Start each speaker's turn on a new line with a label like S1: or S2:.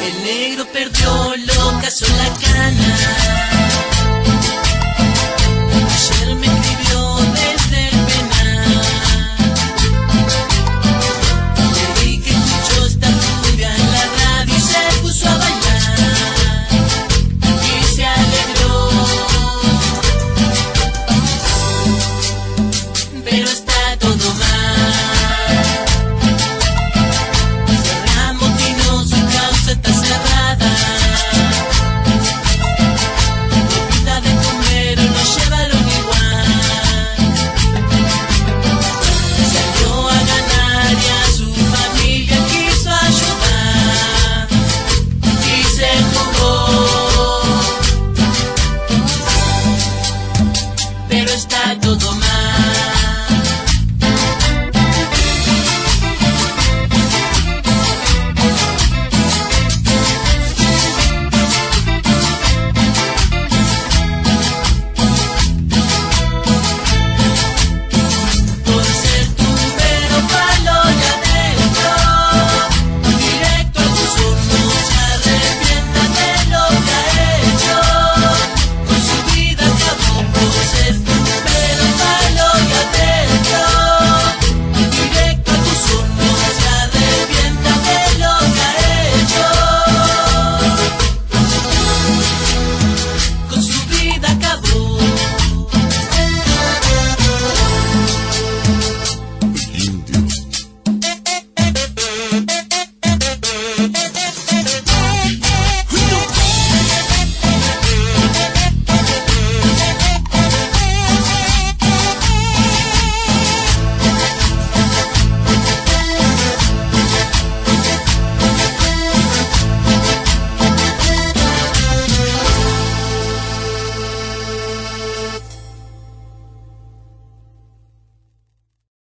S1: El negro perdió lo cazó la.